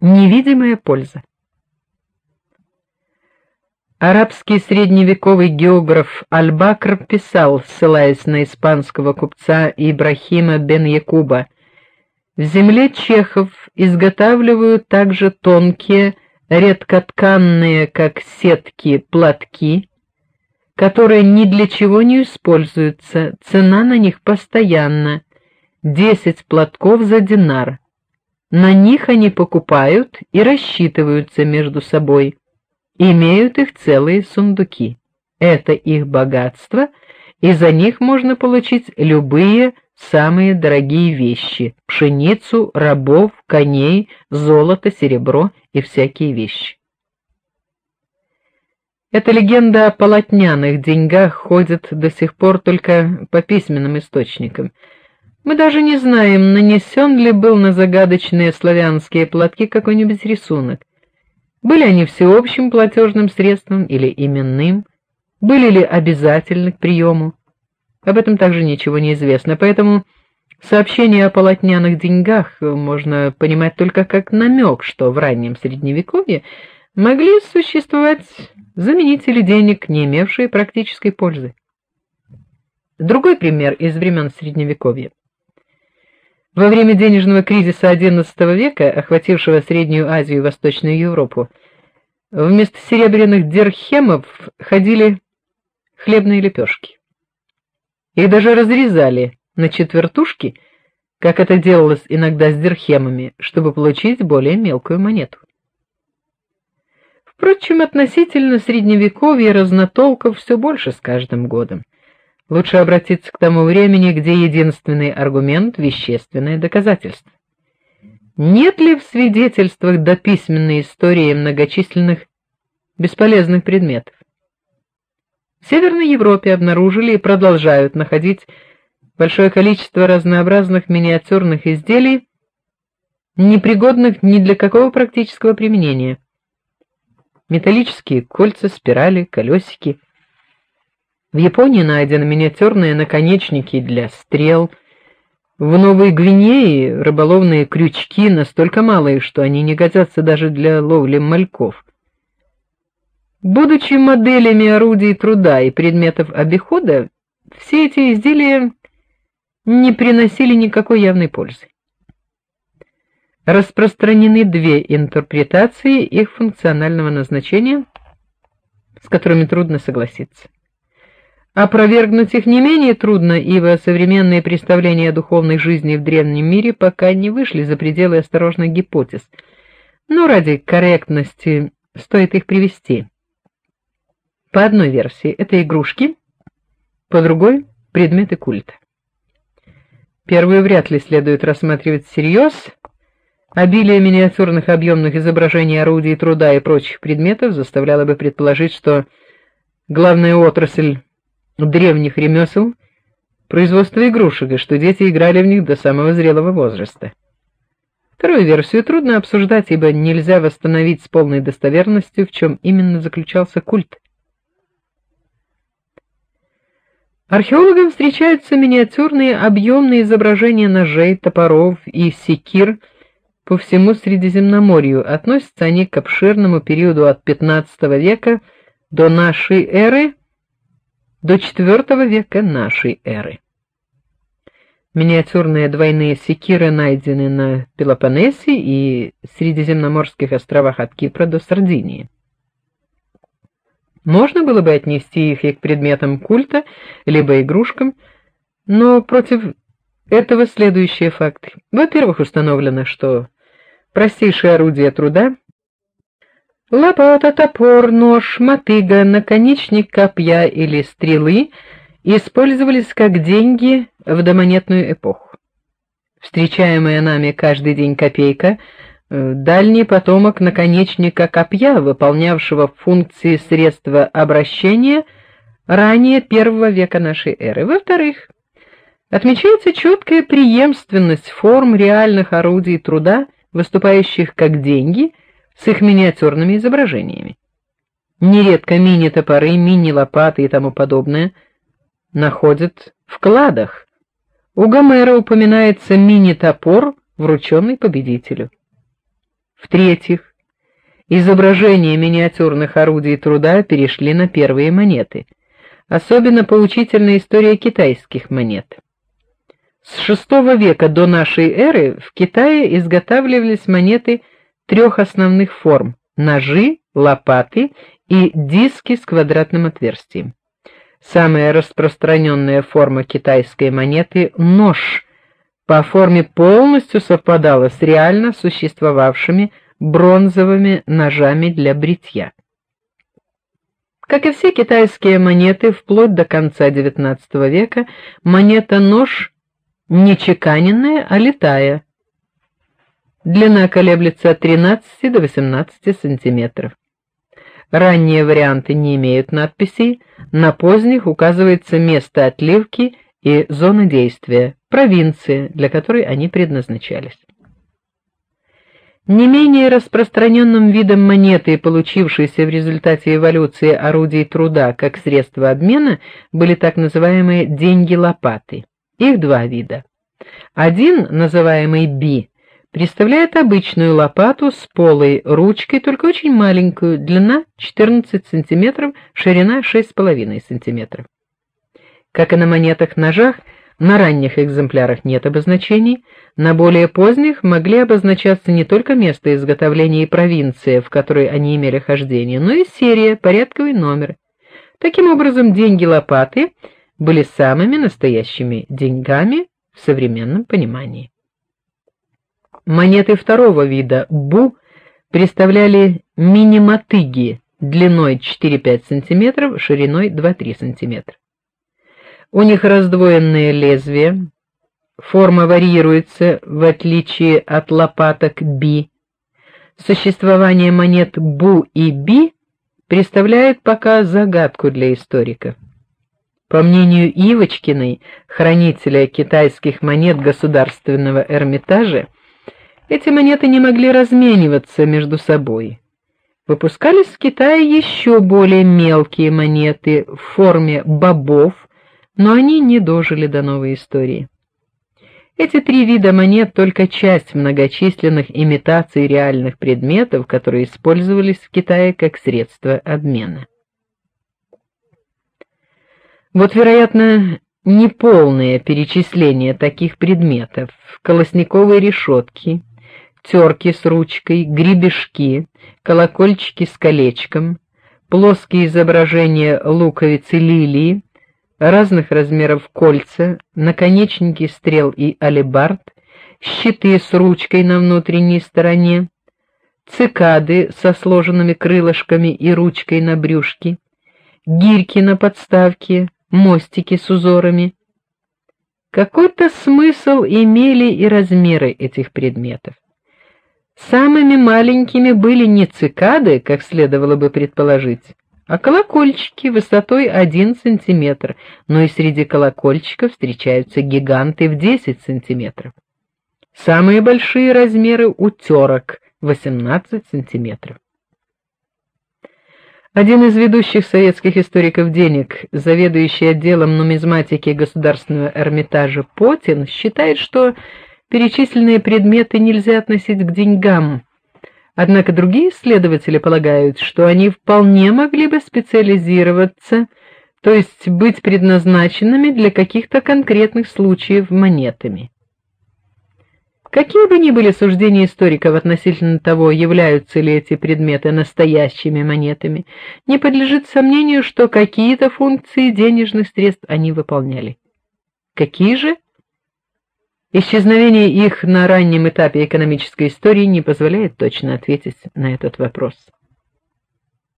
Невидимая польза. Арабский средневековый географ Аль-Бакр писал, ссылаясь на испанского купца Ибрахима бен Якуба: "В земле чехов изготавливают также тонкие, редкотканные, как сетки, платки, которые ни для чего не используются. Цена на них постоянна 10 платков за динар. На них они покупают и рассчитываются между собой" имеют их целые сундуки. Это их богатство, и за них можно получить любые самые дорогие вещи: пшеницу, рабов, коней, золото, серебро и всякие вещи. Эта легенда о полотняных деньгах ходит до сих пор только по письменным источникам. Мы даже не знаем, нанесен ли был на загадочные славянские платки какой-нибудь рисунок. Были они всеобщим платежным средством или именным? Были ли обязательны к приему? Об этом также ничего не известно, поэтому сообщение о полотняных деньгах можно понимать только как намек, что в раннем средневековье могли существовать заменители денег, не имевшие практической пользы. Другой пример из времен средневековья. Во время денежного кризиса XI века, охватившего Среднюю Азию и Восточную Европу, вместо серебряных дирхемов ходили хлебные лепешки. Их даже разрезали на четвертушки, как это делалось иногда с дирхемами, чтобы получить более мелкую монету. Впрочем, относительно средневековья разнотолков все больше с каждым годом. Лучше обратиться к тому времени, где единственный аргумент вещественное доказательство. Нет ли в свидетельствах до письменной истории многочисленных бесполезных предметов? В Северной Европе обнаружили и продолжают находить большое количество разнообразных миниатюрных изделий, непригодных ни для какого практического применения. Металлические кольца, спирали, колесики – в Японии найдены миниатюрные наконечники для стрел. В Новой Гвинее рыболовные крючки настолько малые, что они не годятся даже для ловли мальков. Будучи моделями орудий труда и предметов обихода, все эти изделия не приносили никакой явной пользы. Распространены две интерпретации их функционального назначения, с которыми трудно согласиться. Опровергнуть их не менее трудно, ибо современные представления о духовной жизни в древнем мире пока не вышли за пределы осторожных гипотез. Но ради корректности стоит их привести. По одной версии это игрушки, по другой предметы культа. Первую вряд ли следует рассматривать всерьез. Обилие миниатюрных объемных изображений орудий труда и прочих предметов заставляло бы предположить, что главная отрасль древних ремесел производство игрушек, и что дети играли в них до самого зрелого возраста. Вторую версию трудно обсуждать, ибо нельзя восстановить с полной достоверностью, в чем именно заключался культ. Археологам встречаются миниатюрные объемные изображения ножей, топоров и секир по всему Средиземноморью. Относятся они к обширному периоду от XV века до нашей эры до IV века нашей эры. Миниатюрные двойные секиры найдены на Пелопоннесе и Средиземноморских островах от Кипра до Сардинии. Можно было бы отнести их и к предметам культа, либо игрушкам, но против этого следующие факты. Во-первых, установлено, что простейшие орудия труда Лопата, топор, нож, мотыга, наконечник копья или стрелы использовались как деньги в домонетную эпоху. Встречаемая нами каждый день копейка э, дальний потомок наконечника копья, выполнявшего функции средства обращения ранее первого века нашей эры. Во-вторых, отмечается четкая преемственность форм реальных орудий труда, выступающих как деньги – с их миниатюрными изображениями. Нередко мини-топоры, мини-лопаты и тому подобное находят в кладах. У Гомера упоминается мини-топор, врученный победителю. В-третьих, изображения миниатюрных орудий труда перешли на первые монеты. Особенно поучительна история китайских монет. С VI века до нашей эры в Китае изготавливались монеты трех основных форм: ножи, лопаты и диски с квадратным отверстием. Самая распространенная форма китайской монеты нож по форме полностью совпадала с реально существовавшими бронзовыми ножами для бритья. Как и все китайские монеты вплоть до конца XIX века, монета-нож не чеканенная, а литая. Длина колеблется от 13 до 18 сантиметров. Ранние варианты не имеют надписей, на поздних указывается место отливки и зона действия, провинция, для которой они предназначались. Не менее распространенным видом монеты, получившейся в результате эволюции орудий труда как средство обмена, были так называемые деньги-лопаты. Их два вида. Один, называемый би, представляет обычную лопату с полой ручкой, только очень маленькую, длина 14 см, ширина 6,5 см. Как и на монетах-ножах, на ранних экземплярах нет обозначений, на более поздних могли обозначаться не только место изготовления и провинция, в которой они имели хождение, но и серия, порядковый номер. Таким образом, деньги-лопаты были самыми настоящими деньгами в современном понимании. Монеты второго вида бу представляли мини-мотыги длиной 4-5 см, шириной 2-3 см. У них раздвоенные лезвия, форма варьируется в отличие от лопаток би. Существование монет бу и би представляет пока загадку для историков. По мнению Ивочкиной, хранителя китайских монет Государственного Эрмитажа, эти монеты не могли размениваться между собой. Выпускались в Китае еще более мелкие монеты в форме бобов, но они не дожили до новой истории. Эти три вида монет только часть многочисленных имитаций реальных предметов, которые использовались в Китае как средство обмена. Вот, вероятно, неполное перечисление таких предметов: колосниковые решетки, терки с ручкой, гребешки, колокольчики с колечком, плоские изображения луковицы лилии, разных размеров кольца, наконечники стрел и алебард, щиты с ручкой на внутренней стороне, цикады со сложенными крылышками и ручкой на брюшке, гирьки на подставке, мостики с узорами. Какой-то смысл имели и размеры этих предметов. Самыми маленькими были не цикады, как следовало бы предположить, а колокольчики высотой 1 сантиметр, но и среди колокольчиков встречаются гиганты в 10 сантиметров. Самые большие размеры у терок 18 сантиметров. Один из ведущих советских историков денег, заведующий отделом нумизматики Государственного Эрмитажа Потин, считает, что перечисленные предметы нельзя относить к деньгам. Однако другие исследователи полагают, что они вполне могли бы специализироваться, то есть быть предназначенными для каких-то конкретных случаев монетами. Какие бы ни были суждения историков относительно того, являются ли эти предметы настоящими монетами, не подлежит сомнению, что какие-то функции денежных средств они выполняли. Какие же? Исчезновение их на раннем этапе экономической истории не позволяет точно ответить на этот вопрос.